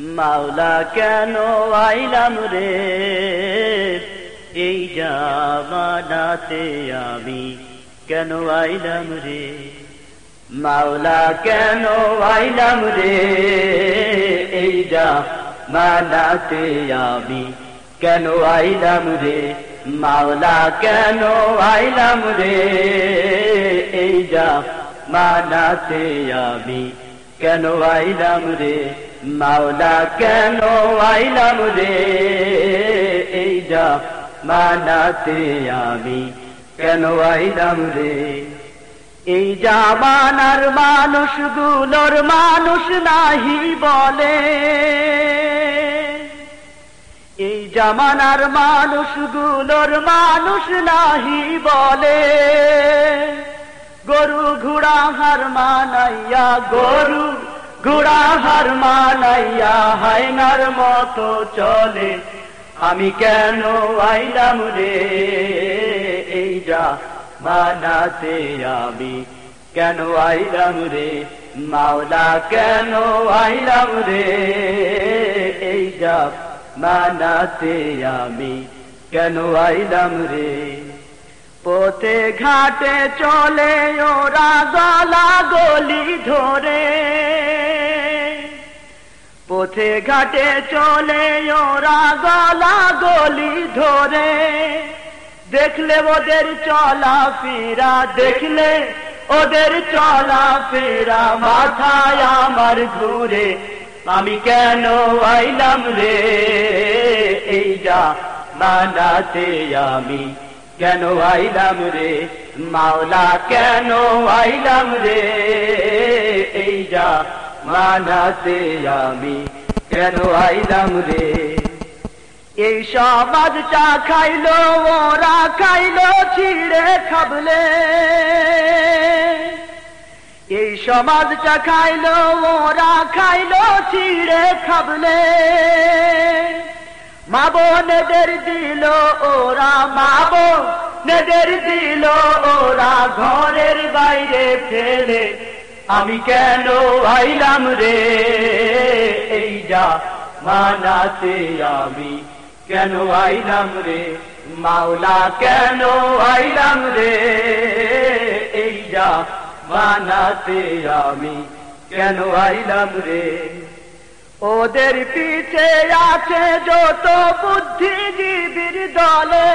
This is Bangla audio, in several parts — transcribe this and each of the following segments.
মাওলা কেন আইলাম রে? এই জামানাতে আমি কেন আইলাম রে? মাওলা কেন আইলাম রে? এই জামানাতে আমি কেন আইলাম রে? মাওলা কেন আইলাম রে? এই জামানাতে আমি কেন আইলাম রে? মাওলা কেন আইলাম রে? এই যা মানাতে আমি কেন আইলাম রে? এই জামানার মানুষগুলোর মানুষ নাহি বলে। এই জামানার মানুষগুলোর মানুষ নাহি বলে। গরু ঘোড়া হার মানাইয়া গরু ঘোড়া হার মানাইয়া হাইনার মতো চলে। আমি কেন আইলাম রে? এই যা মানাতে আমি কেন আইলাম রে? মাওলা কেন আইলাম রে? এই যা মানাতে আমি কেন আইলাম রে? পথে ঘাটে চলে ওরা গলা গলি ধরে। পথে ঘাটে চলে ওরা গলা গলি ধরে। দেখলে ওদের চলা ফেরা দেখলে ওদের চলা ফেরা মাথায় আমার ঘুরে। আমি কেন আইলাম রে? এই যা মানাতে আমি কেন আইলাম রে? মাওলা কেন আইলাম রে? এই যা মানাতে আমি কেন আইলাম রে? এই সমাজটা খাইল, ওরা খাইল, ছিঁড়ে খাবলে। এই সমাজটা খাইল, ওরা খাইল, ছিঁড়ে খাবলে। মা বোনেদের দিল, ওরা মা বোনেদের দিল, ওরা ঘরের বাইরে ফেলে। আমি কেন আইলাম রে? এই যা মানাতে আমি কেন আইলাম রে? মাওলা কেন আইলাম রে? এই যা মানাতে আমি কেন আইলাম রে? ওদের পিছে আছে যত বুদ্ধিজীবীর দলে।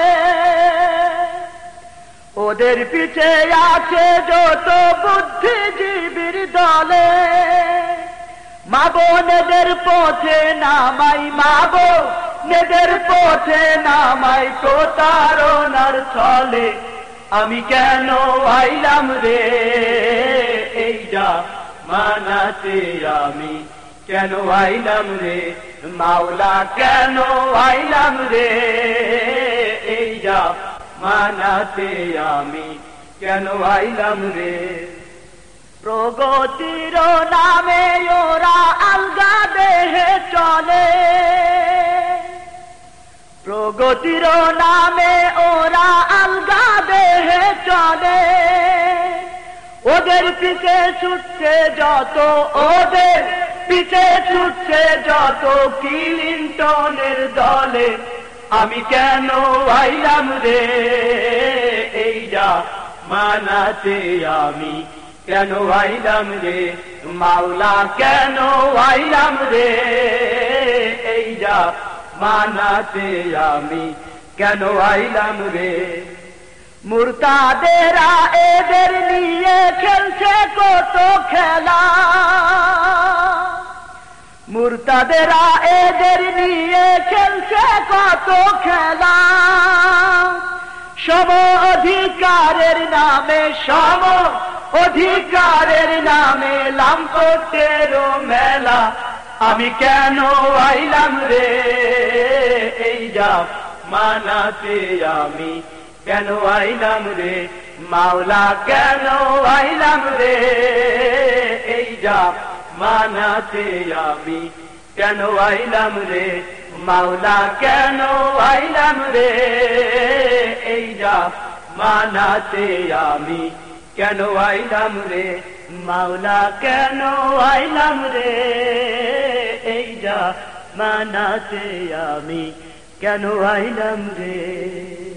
ওদের পিছে আছে যত বুদ্ধিজীবীর দলে। মা বোনেদের পথে নামাই মা বোনেদের পথে নামাই তো প্রতারণার ছলে। আমি কেন আইলাম রে এই যা মানাতে আমি কেন আইলাম রে? মাওলা কেন আইলাম রে? এই যা মানাতে আমি কেন আইলাম রে? প্রগতির নামে ওরা আলগা দেহে চলে। প্রগতির নামে ওরা আলগা দেহে চলে। ওদের পিছে ছুটছে যত ওদের পিছে ছুটছে যত কিলিন্টনের দলে। আমি কেন আইলাম রে? এই যা মানাতে আমি কেন আইলাম রে? মাওলা কেন আইলাম রে? এই যা মানাতে আমি কেন আইলাম রে? মুরতাদেরা এদের নিয়ে খেলছে কত খেলা। মুরতাদেরা এদের নিয়ে খেলছে কত খেলা। সম অধিকারের নামে, সম অধিকারের নামে মেলা। আমি কেন আইলাম রে? এই যা মানাতে আমি কেন আইলাম রে? মাওলা, কেন আইলাম রে? এই যা মানাতে আমি। কেন আইলাম রে? মাওলা, কেন আইলাম রে? এই যা, মানাতে আমি। কেন আইলাম রে? মাওলা, কেন আইলাম রে? এই যা, মানাতে আমি। কেন আইলাম রে?